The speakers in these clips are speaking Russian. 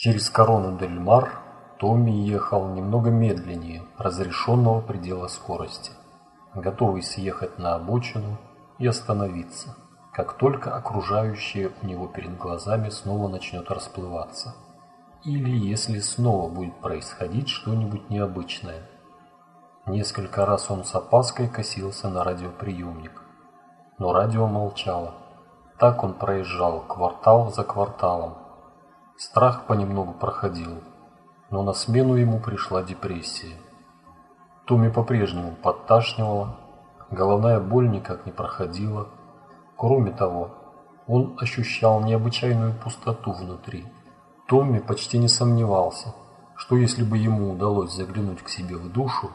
Через Корону-дель-Мар Томми ехал немного медленнее разрешенного предела скорости, готовый съехать на обочину и остановиться, как только окружающее у него перед глазами снова начнет расплываться, или если снова будет происходить что-нибудь необычное. Несколько раз он с опаской косился на радиоприемник, но радио молчало. Так он проезжал квартал за кварталом, Страх понемногу проходил, но на смену ему пришла депрессия. Томми по-прежнему подташнивало, головная боль никак не проходила. Кроме того, он ощущал необычайную пустоту внутри. Томми почти не сомневался, что если бы ему удалось заглянуть к себе в душу,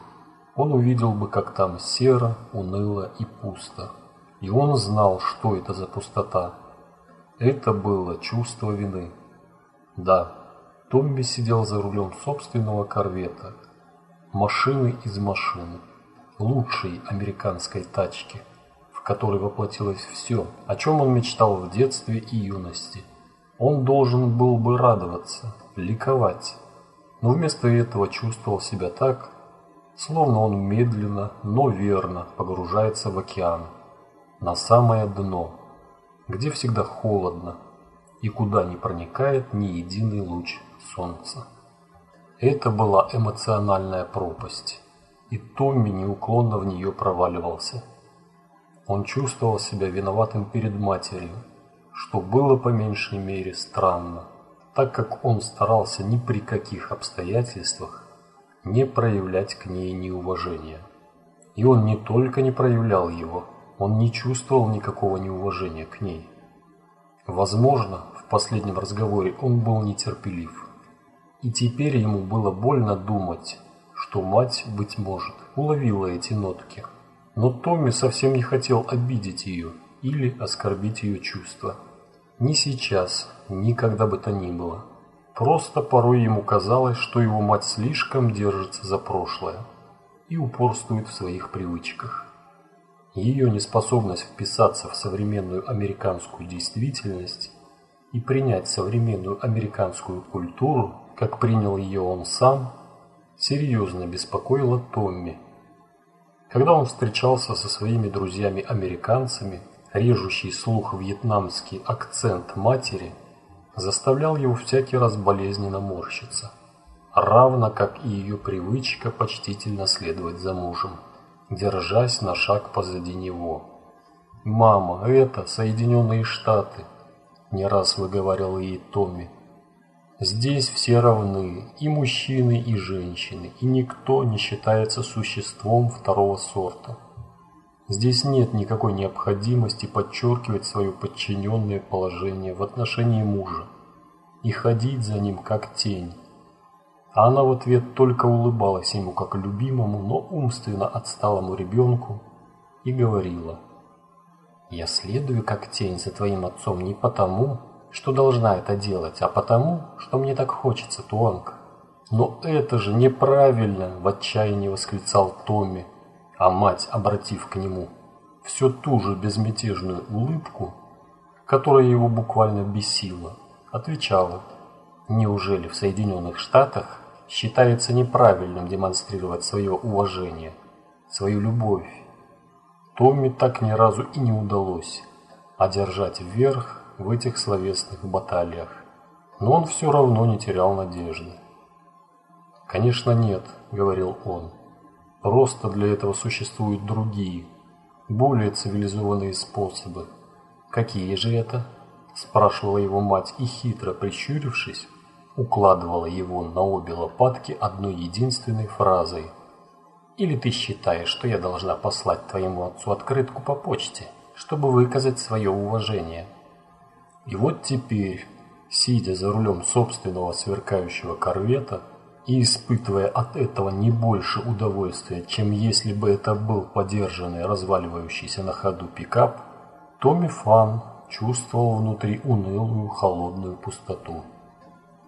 он увидел бы, как там серо, уныло и пусто. И он знал, что это за пустота. Это было чувство вины. Да, Томми сидел за рулем собственного корвета, машины из машины, лучшей американской тачки, в которой воплотилось все, о чем он мечтал в детстве и юности. Он должен был бы радоваться, ликовать, но вместо этого чувствовал себя так, словно он медленно, но верно погружается в океан, на самое дно, где всегда холодно, и куда не проникает ни единый луч солнца. Это была эмоциональная пропасть, и Томми неуклонно в нее проваливался. Он чувствовал себя виноватым перед матерью, что было по меньшей мере странно, так как он старался ни при каких обстоятельствах не проявлять к ней неуважения. И он не только не проявлял его, он не чувствовал никакого неуважения к ней. Возможно, в последнем разговоре он был нетерпелив. И теперь ему было больно думать, что мать, быть может, уловила эти нотки. Но Томми совсем не хотел обидеть ее или оскорбить ее чувства. Ни сейчас, ни когда бы то ни было. Просто порой ему казалось, что его мать слишком держится за прошлое и упорствует в своих привычках. Ее неспособность вписаться в современную американскую действительность и принять современную американскую культуру, как принял ее он сам, серьезно беспокоило Томми. Когда он встречался со своими друзьями-американцами, режущий слух вьетнамский акцент матери заставлял его всякий раз болезненно морщиться, равно как и ее привычка почтительно следовать за мужем, держась на шаг позади него. «Мама, это Соединенные Штаты!» Не раз выговаривал ей Томми. Здесь все равны, и мужчины, и женщины, и никто не считается существом второго сорта. Здесь нет никакой необходимости подчеркивать свое подчиненное положение в отношении мужа и ходить за ним как тень. Она в ответ только улыбалась ему как любимому, но умственно отсталому ребенку и говорила – я следую как тень за твоим отцом не потому, что должна это делать, а потому, что мне так хочется, Туанг. Но это же неправильно, в отчаянии восклицал Томми, а мать, обратив к нему все ту же безмятежную улыбку, которая его буквально бесила, отвечала: "Неужели в Соединенных Штатах считается неправильным демонстрировать свое уважение, свою любовь Томми так ни разу и не удалось одержать верх в этих словесных баталиях, но он все равно не терял надежды. «Конечно нет», — говорил он, — «просто для этого существуют другие, более цивилизованные способы». «Какие же это?» — спрашивала его мать и, хитро прищурившись, укладывала его на обе лопатки одной единственной фразой — или ты считаешь, что я должна послать твоему отцу открытку по почте, чтобы выказать свое уважение? И вот теперь, сидя за рулем собственного сверкающего корвета и испытывая от этого не больше удовольствия, чем если бы это был подержанный разваливающийся на ходу пикап, Томми Фан чувствовал внутри унылую холодную пустоту.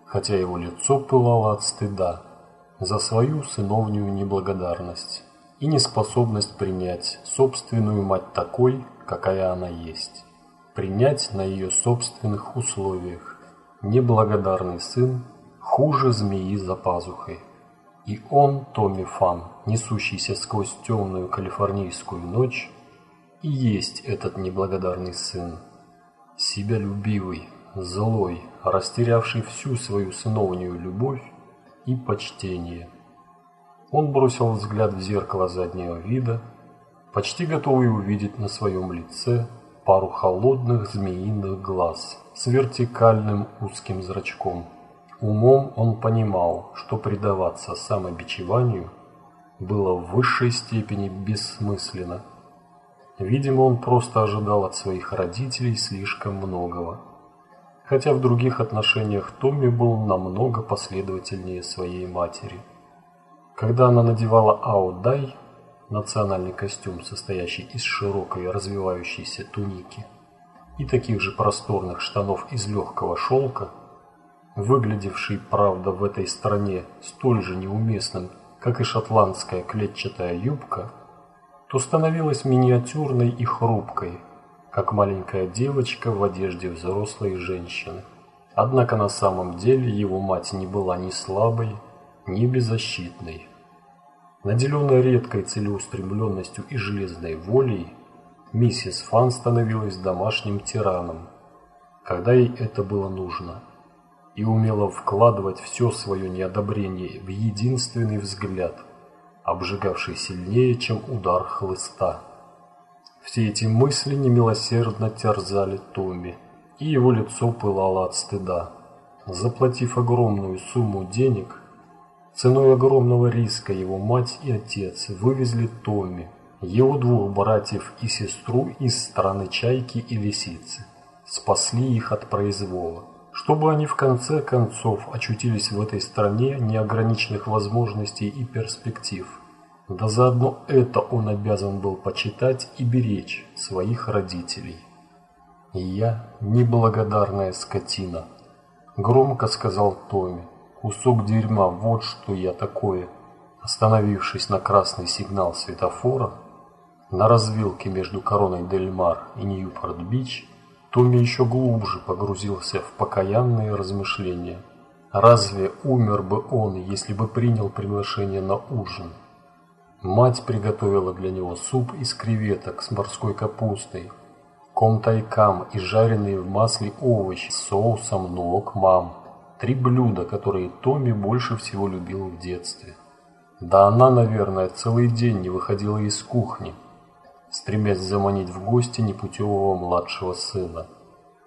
Хотя его лицо пылало от стыда, за свою сыновнюю неблагодарность и неспособность принять собственную мать такой, какая она есть. Принять на ее собственных условиях. Неблагодарный сын хуже змеи за пазухой. И он, Томми Фан, несущийся сквозь темную калифорнийскую ночь, и есть этот неблагодарный сын, себялюбивый, злой, растерявший всю свою сыновнюю любовь и почтение. Он бросил взгляд в зеркало заднего вида, почти готовый увидеть на своем лице пару холодных змеиных глаз с вертикальным узким зрачком. Умом он понимал, что предаваться самобичеванию было в высшей степени бессмысленно. Видимо, он просто ожидал от своих родителей слишком многого. Хотя в других отношениях Томми был намного последовательнее своей матери. Когда она надевала аудай, национальный костюм, состоящий из широкой развивающейся туники и таких же просторных штанов из легкого шелка, выглядевший, правда, в этой стране столь же неуместным, как и шотландская клетчатая юбка, то становилась миниатюрной и хрупкой, как маленькая девочка в одежде взрослой женщины. Однако на самом деле его мать не была ни слабой, ни беззащитной. Наделенная редкой целеустремленностью и железной волей, миссис Фан становилась домашним тираном, когда ей это было нужно, и умела вкладывать все свое неодобрение в единственный взгляд, обжигавший сильнее, чем удар хлыста. Все эти мысли немилосердно терзали Томми, и его лицо пылало от стыда. Заплатив огромную сумму денег, Ценой огромного риска его мать и отец вывезли Томми, его двух братьев и сестру из страны чайки и лисицы. Спасли их от произвола, чтобы они в конце концов очутились в этой стране неограниченных возможностей и перспектив. Да заодно это он обязан был почитать и беречь своих родителей. И я неблагодарная скотина, громко сказал Томми. Кусок дерьма, вот что я такое. Остановившись на красный сигнал светофора, на развилке между Короной Дель-Мар и Ньюпорт-Бич, Томми еще глубже погрузился в покаянные размышления. Разве умер бы он, если бы принял приглашение на ужин? Мать приготовила для него суп из креветок с морской капустой, cơm tay cầm и жареные в масле овощи с соусом nước mắm. Три блюда, которые Томми больше всего любил в детстве. Да она, наверное, целый день не выходила из кухни, стремясь заманить в гости непутевого младшего сына.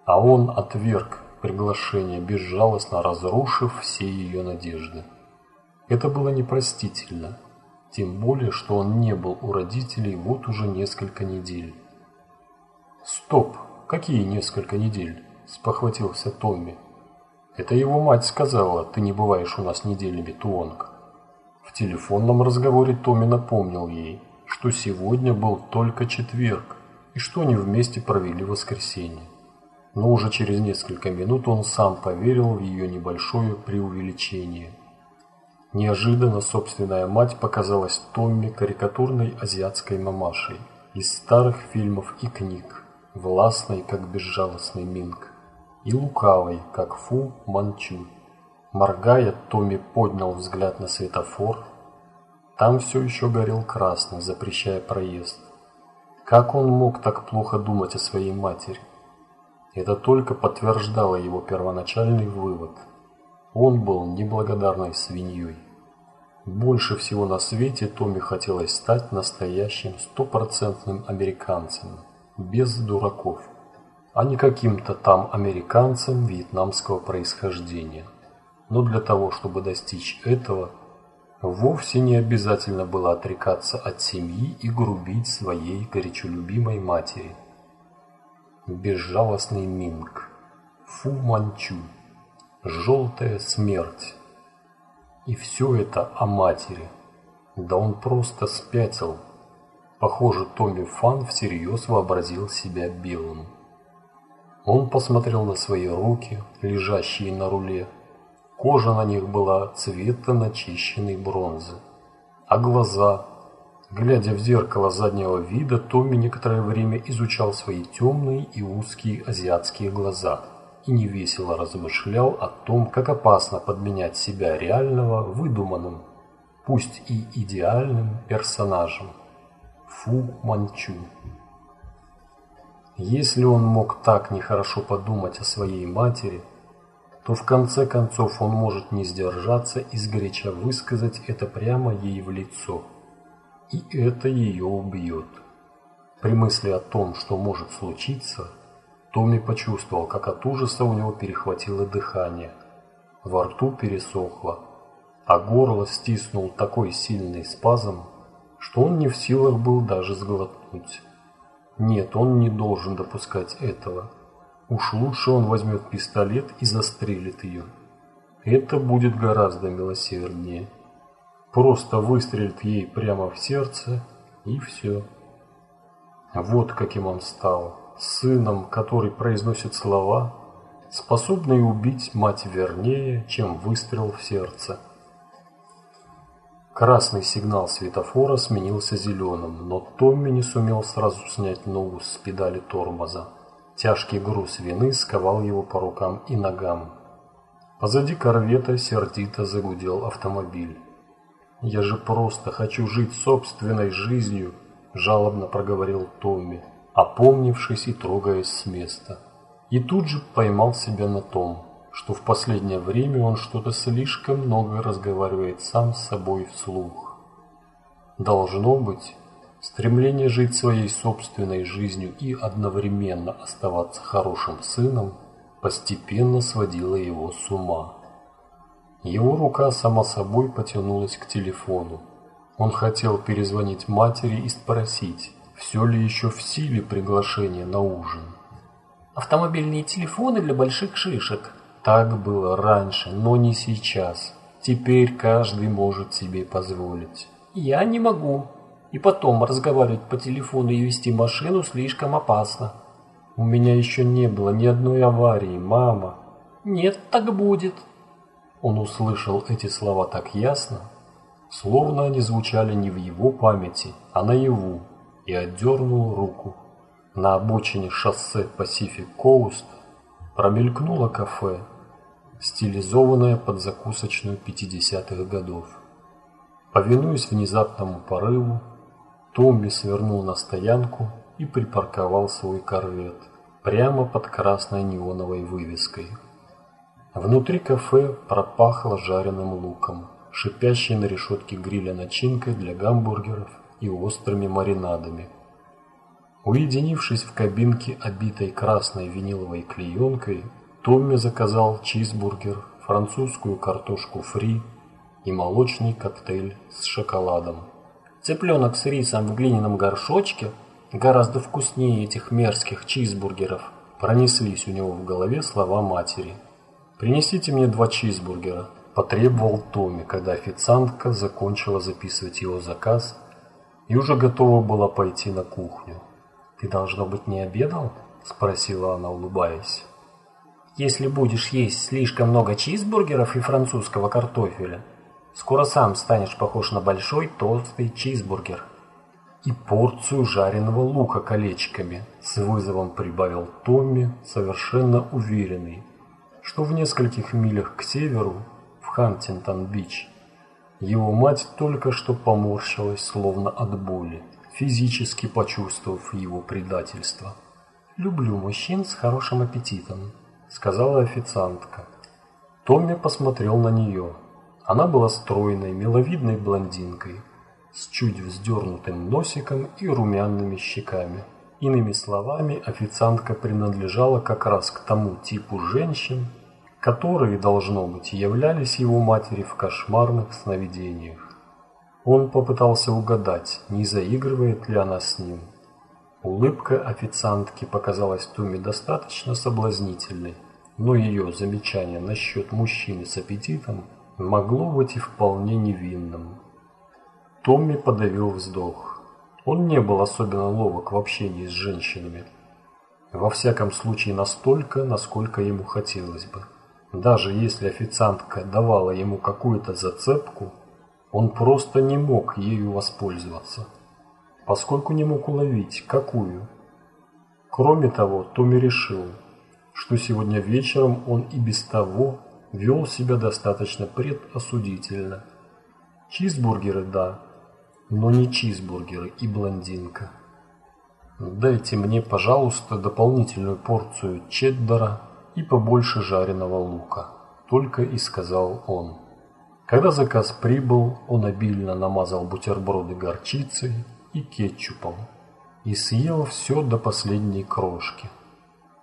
А он отверг приглашение, безжалостно разрушив все ее надежды. Это было непростительно, тем более, что он не был у родителей вот уже несколько недель. «Стоп! Какие несколько недель?» – спохватился Томми. Это его мать сказала, ты не бываешь у нас неделями, Туонг. В телефонном разговоре Томми напомнил ей, что сегодня был только четверг, и что они вместе провели воскресенье. Но уже через несколько минут он сам поверил в ее небольшое преувеличение. Неожиданно собственная мать показалась Томми карикатурной азиатской мамашей из старых фильмов и книг, властной, как безжалостный Минг и лукавой, как Фу Манчу. Моргая, Томми поднял взгляд на светофор. Там все еще горел красный, запрещая проезд. Как он мог так плохо думать о своей матери? Это только подтверждало его первоначальный вывод. Он был неблагодарной свиньей. Больше всего на свете Томми хотелось стать настоящим стопроцентным американцем, без дураков а не каким-то там американцем вьетнамского происхождения. Но для того, чтобы достичь этого, вовсе не обязательно было отрекаться от семьи и грубить своей горячо любимой матери. Безжалостный Минг, Фу Манчу, желтая смерть. И все это о матери. Да он просто спятил. Похоже, Томми Фан всерьез вообразил себя белым. Он посмотрел на свои руки, лежащие на руле. Кожа на них была цвета начищенной бронзы. А глаза... Глядя в зеркало заднего вида, Томми некоторое время изучал свои темные и узкие азиатские глаза. И невесело размышлял о том, как опасно подменять себя реального выдуманным, пусть и идеальным персонажем. Фу Манчу. Если он мог так нехорошо подумать о своей матери, то в конце концов он может не сдержаться и сгоряча высказать это прямо ей в лицо. И это ее убьет. При мысли о том, что может случиться, Томми почувствовал, как от ужаса у него перехватило дыхание. Во рту пересохло, а горло стиснул такой сильный спазм, что он не в силах был даже сглотнуть. Нет, он не должен допускать этого. Уж лучше он возьмет пистолет и застрелит ее. Это будет гораздо милосерднее. Просто выстрелит ей прямо в сердце и все. Вот каким он стал. Сыном, который произносит слова, способные убить мать вернее, чем выстрел в сердце. Красный сигнал светофора сменился зеленым, но Томми не сумел сразу снять ногу с педали тормоза. Тяжкий груз вины сковал его по рукам и ногам. Позади корвета сердито загудел автомобиль. «Я же просто хочу жить собственной жизнью», – жалобно проговорил Томми, опомнившись и трогаясь с места. И тут же поймал себя на том, что в последнее время он что-то слишком много разговаривает сам с собой вслух. Должно быть, стремление жить своей собственной жизнью и одновременно оставаться хорошим сыном постепенно сводило его с ума. Его рука сама собой потянулась к телефону. Он хотел перезвонить матери и спросить, все ли еще в силе приглашение на ужин. «Автомобильные телефоны для больших шишек», так было раньше, но не сейчас. Теперь каждый может себе позволить. Я не могу. И потом разговаривать по телефону и вести машину слишком опасно. У меня еще не было ни одной аварии, мама. Нет, так будет. Он услышал эти слова так ясно, словно они звучали не в его памяти, а наяву, и отдернул руку. На обочине шоссе Pacific Coast промелькнуло кафе, стилизованное под закусочную 50-х годов. Повинуясь внезапному порыву, Томми свернул на стоянку и припарковал свой корвет прямо под красной неоновой вывеской. Внутри кафе пропахло жареным луком, шипящей на решетке гриля начинкой для гамбургеров и острыми маринадами. Уединившись в кабинке, обитой красной виниловой клеенкой, Томми заказал чизбургер, французскую картошку фри и молочный коктейль с шоколадом. Цыпленок с рисом в глиняном горшочке гораздо вкуснее этих мерзких чизбургеров. Пронеслись у него в голове слова матери. «Принесите мне два чизбургера», – потребовал Томми, когда официантка закончила записывать его заказ и уже готова была пойти на кухню. «Ты, должно быть, не обедал?» – спросила она, улыбаясь. Если будешь есть слишком много чизбургеров и французского картофеля, скоро сам станешь похож на большой толстый чизбургер. И порцию жареного лука колечками, с вызовом прибавил Томми, совершенно уверенный, что в нескольких милях к северу, в Хантингтон-Бич, его мать только что поморщилась, словно от боли, физически почувствовав его предательство. «Люблю мужчин с хорошим аппетитом», сказала официантка. Томми посмотрел на нее. Она была стройной, миловидной блондинкой, с чуть вздернутым носиком и румяными щеками. Иными словами, официантка принадлежала как раз к тому типу женщин, которые, должно быть, являлись его матери в кошмарных сновидениях. Он попытался угадать, не заигрывает ли она с ним. Улыбка официантки показалась Туме достаточно соблазнительной, но ее замечание насчет мужчины с аппетитом могло быть и вполне невинным. Томми подавил вздох. Он не был особенно ловок в общении с женщинами. Во всяком случае настолько, насколько ему хотелось бы. Даже если официантка давала ему какую-то зацепку, он просто не мог ею воспользоваться поскольку не мог уловить, какую. Кроме того, Томми решил, что сегодня вечером он и без того вел себя достаточно предосудительно. Чизбургеры, да, но не чизбургеры и блондинка. Дайте мне, пожалуйста, дополнительную порцию чеддера и побольше жареного лука, только и сказал он. Когда заказ прибыл, он обильно намазал бутерброды горчицей и кетчупом и съел все до последней крошки.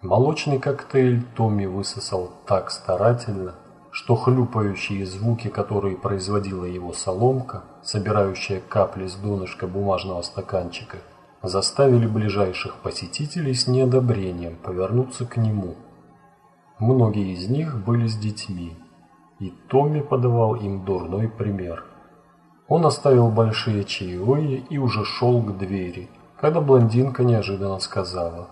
Молочный коктейль Томми высосал так старательно, что хлюпающие звуки, которые производила его соломка, собирающая капли с донышка бумажного стаканчика, заставили ближайших посетителей с неодобрением повернуться к нему. Многие из них были с детьми, и Томми подавал им дурной пример. Он оставил большие чаевые и уже шел к двери, когда блондинка неожиданно сказала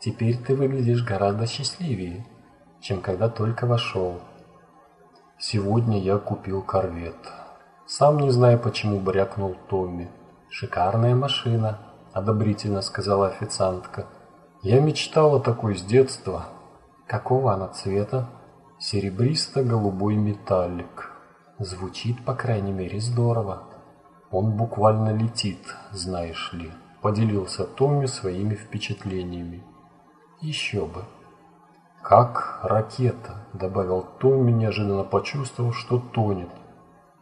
«Теперь ты выглядишь гораздо счастливее, чем когда только вошел». Сегодня я купил корвет. Сам не знаю, почему брякнул Томми. Шикарная машина, одобрительно сказала официантка. Я мечтала такой с детства. Какого она цвета? Серебристо-голубой металлик. Звучит, по крайней мере, здорово. Он буквально летит, знаешь ли. Поделился Томми своими впечатлениями. Еще бы. «Как ракета», — добавил Томми, неожиданно почувствовав, что тонет,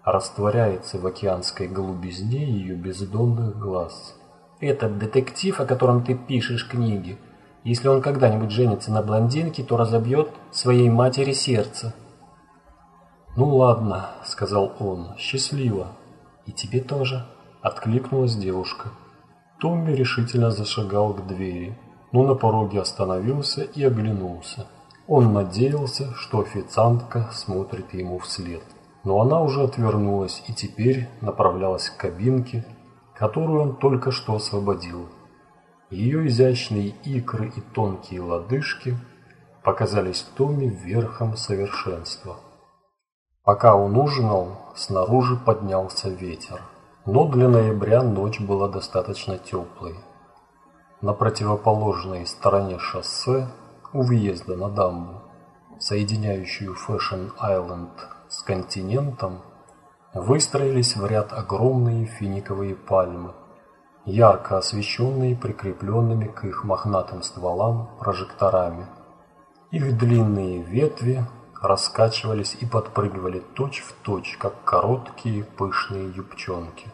растворяется в океанской голубизне ее бездонных глаз. «Этот детектив, о котором ты пишешь книги, если он когда-нибудь женится на блондинке, то разобьет своей матери сердце». «Ну ладно», — сказал он, — «счастливо». «И тебе тоже», — откликнулась девушка. Томми решительно зашагал к двери но на пороге остановился и оглянулся. Он надеялся, что официантка смотрит ему вслед. Но она уже отвернулась и теперь направлялась к кабинке, которую он только что освободил. Ее изящные икры и тонкие лодыжки показались Томми верхом совершенства. Пока он ужинал, снаружи поднялся ветер. Но для ноября ночь была достаточно теплой. На противоположной стороне шоссе у въезда на дамбу, соединяющую Фэшн-Айленд с континентом, выстроились в ряд огромные финиковые пальмы, ярко освещенные прикрепленными к их мохнатым стволам прожекторами. Их длинные ветви раскачивались и подпрыгивали точь-в-точь, точь, как короткие пышные юбчонки.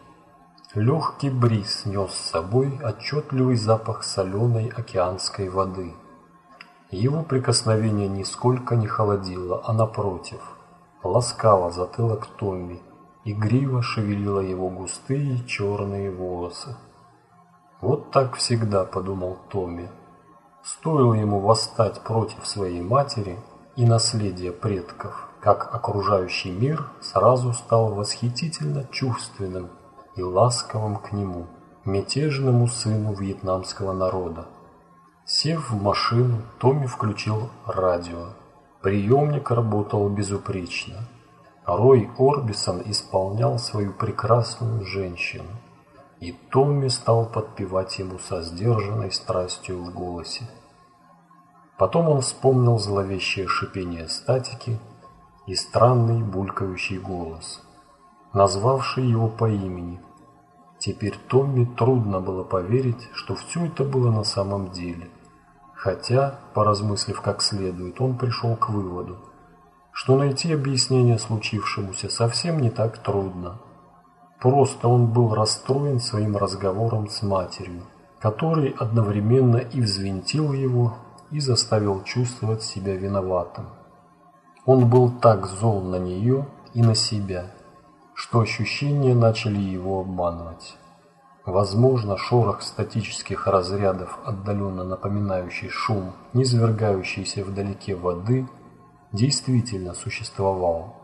Легкий бриз нес с собой отчетливый запах соленой океанской воды. Его прикосновение нисколько не холодило, а напротив, ласкало затылок Томми, игриво шевелило его густые черные волосы. «Вот так всегда», — подумал Томми. Стоило ему восстать против своей матери и наследия предков, как окружающий мир сразу стал восхитительно чувственным и ласковым к нему, мятежному сыну вьетнамского народа. Сев в машину, Томми включил радио. Приемник работал безупречно. Рой Орбисон исполнял свою прекрасную женщину, и Томми стал подпевать ему со сдержанной страстью в голосе. Потом он вспомнил зловещее шипение статики и странный булькающий голос, назвавший его по имени, Теперь Томми трудно было поверить, что все это было на самом деле. Хотя, поразмыслив как следует, он пришел к выводу, что найти объяснение случившемуся совсем не так трудно. Просто он был расстроен своим разговором с матерью, который одновременно и взвинтил его, и заставил чувствовать себя виноватым. Он был так зол на нее и на себя – что ощущения начали его обманывать. Возможно, шорох статических разрядов, отдаленно напоминающий шум, низвергающейся вдалеке воды, действительно существовал.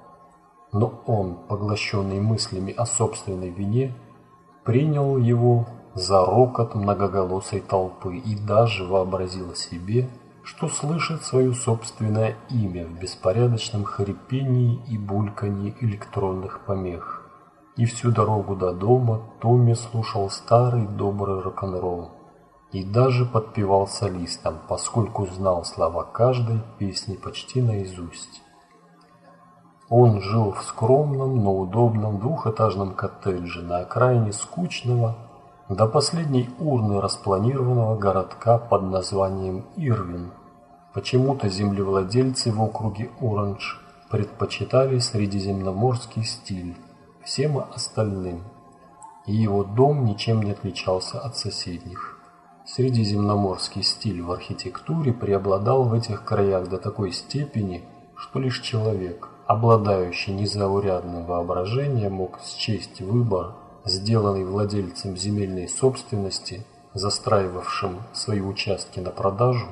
Но он, поглощенный мыслями о собственной вине, принял его за рокот многоголосой толпы и даже вообразил себе, что слышит свое собственное имя в беспорядочном хрипении и бульканье электронных помех. И всю дорогу до дома Томми слушал старый добрый рок-н-ролл. и даже подпевал солистам, поскольку знал слова каждой песни почти наизусть. Он жил в скромном, но удобном двухэтажном коттедже на окраине скучного, до последней урны распланированного городка под названием Ирвин. Почему-то землевладельцы в округе Оранж предпочитали средиземноморский стиль всем остальным, и его дом ничем не отличался от соседних. Средиземноморский стиль в архитектуре преобладал в этих краях до такой степени, что лишь человек, обладающий незаурядным воображением, мог счесть выбор, сделанный владельцем земельной собственности, застраивавшим свои участки на продажу,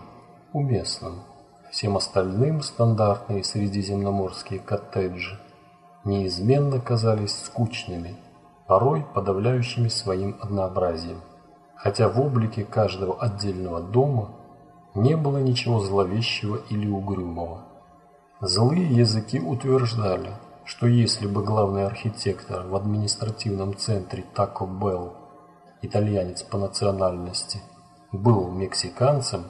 уместным. Всем остальным стандартные средиземноморские коттеджи неизменно казались скучными, порой подавляющими своим однообразием. Хотя в облике каждого отдельного дома не было ничего зловещего или угрюмого. Злые языки утверждали, что если бы главный архитектор в административном центре Taco Bell, итальянец по национальности, был мексиканцем,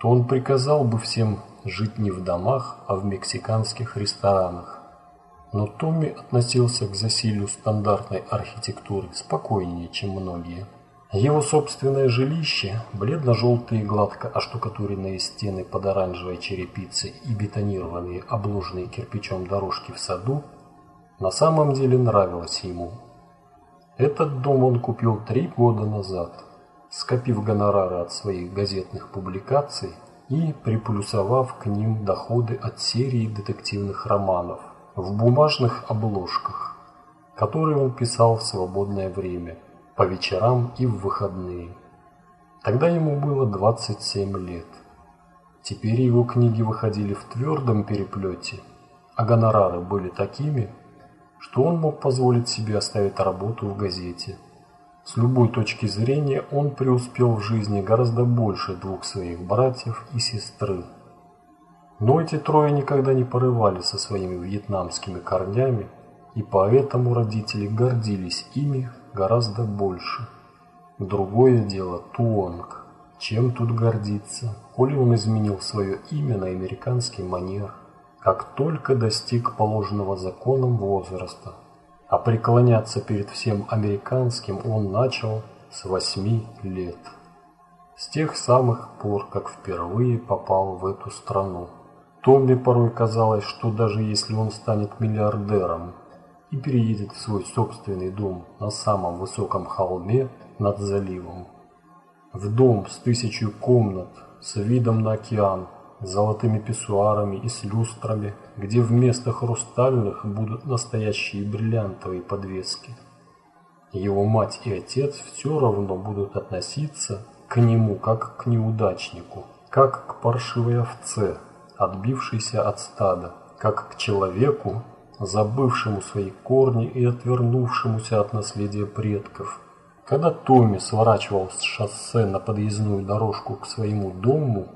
то он приказал бы всем жить не в домах, а в мексиканских ресторанах. Но Томми относился к засилию стандартной архитектуры спокойнее, чем многие. Его собственное жилище, бледно-желтые гладко оштукатуренные стены под оранжевой черепицей и бетонированные обложенные кирпичом дорожки в саду, на самом деле нравилось ему. Этот дом он купил три года назад, скопив гонорары от своих газетных публикаций и приплюсовав к ним доходы от серии детективных романов в бумажных обложках, которые он писал в свободное время – по вечерам и в выходные. Тогда ему было 27 лет. Теперь его книги выходили в твердом переплете, а гонорары были такими, что он мог позволить себе оставить работу в газете. С любой точки зрения он преуспел в жизни гораздо больше двух своих братьев и сестры. Но эти трое никогда не порывали со своими вьетнамскими корнями, и поэтому родители гордились ими гораздо больше. Другое дело Туонг. Чем тут гордиться, коли он изменил свое имя на американский манер, как только достиг положенного законом возраста. А преклоняться перед всем американским он начал с восьми лет. С тех самых пор, как впервые попал в эту страну. Томми порой казалось, что даже если он станет миллиардером, и переедет в свой собственный дом на самом высоком холме над заливом. В дом с тысячей комнат, с видом на океан, с золотыми писсуарами и с люстрами, где вместо хрустальных будут настоящие бриллиантовые подвески. Его мать и отец все равно будут относиться к нему как к неудачнику, как к паршивой овце, отбившейся от стада, как к человеку, забывшему свои корни и отвернувшемуся от наследия предков. Когда Томми сворачивал с шоссе на подъездную дорожку к своему дому,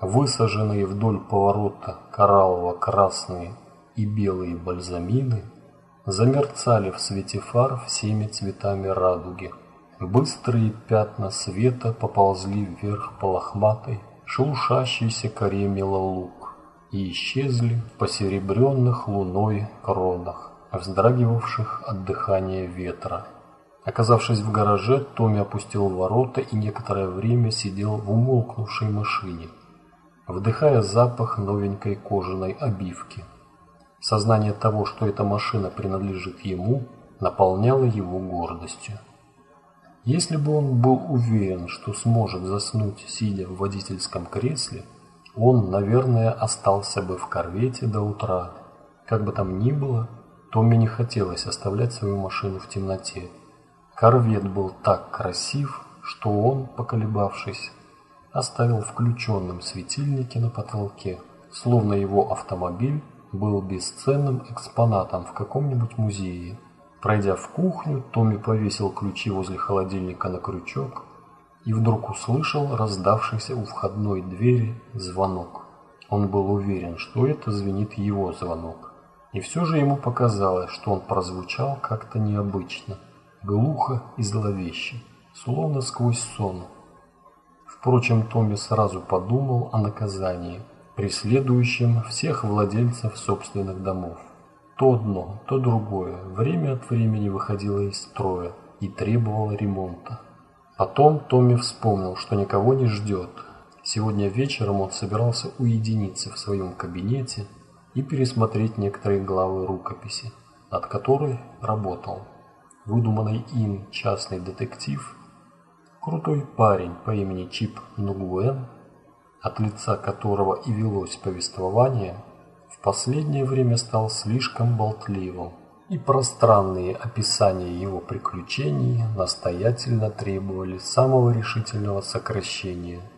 высаженные вдоль поворота кораллово-красные и белые бальзамины замерцали в свете фар всеми цветами радуги. Быстрые пятна света поползли вверх по лохматой, шелушащейся коре мелолук и исчезли в посеребренных луной кронах, вздрагивавших от дыхания ветра. Оказавшись в гараже, Томми опустил ворота и некоторое время сидел в умолкнувшей машине, вдыхая запах новенькой кожаной обивки. Сознание того, что эта машина принадлежит ему, наполняло его гордостью. Если бы он был уверен, что сможет заснуть, сидя в водительском кресле, он, наверное, остался бы в корвете до утра. Как бы там ни было, Томми не хотелось оставлять свою машину в темноте. Корвет был так красив, что он, поколебавшись, оставил включенным светильники на потолке, словно его автомобиль был бесценным экспонатом в каком-нибудь музее. Пройдя в кухню, Томми повесил ключи возле холодильника на крючок и вдруг услышал раздавшийся у входной двери звонок. Он был уверен, что это звенит его звонок. И все же ему показалось, что он прозвучал как-то необычно, глухо и зловеще, словно сквозь сон. Впрочем, Томми сразу подумал о наказании, преследующем всех владельцев собственных домов. То одно, то другое время от времени выходило из строя и требовало ремонта. Потом Томми вспомнил, что никого не ждет. Сегодня вечером он собирался уединиться в своем кабинете и пересмотреть некоторые главы рукописи, над которой работал. Выдуманный им частный детектив, крутой парень по имени Чип Нугуэн, от лица которого и велось повествование, в последнее время стал слишком болтливым и пространные описания его приключений настоятельно требовали самого решительного сокращения –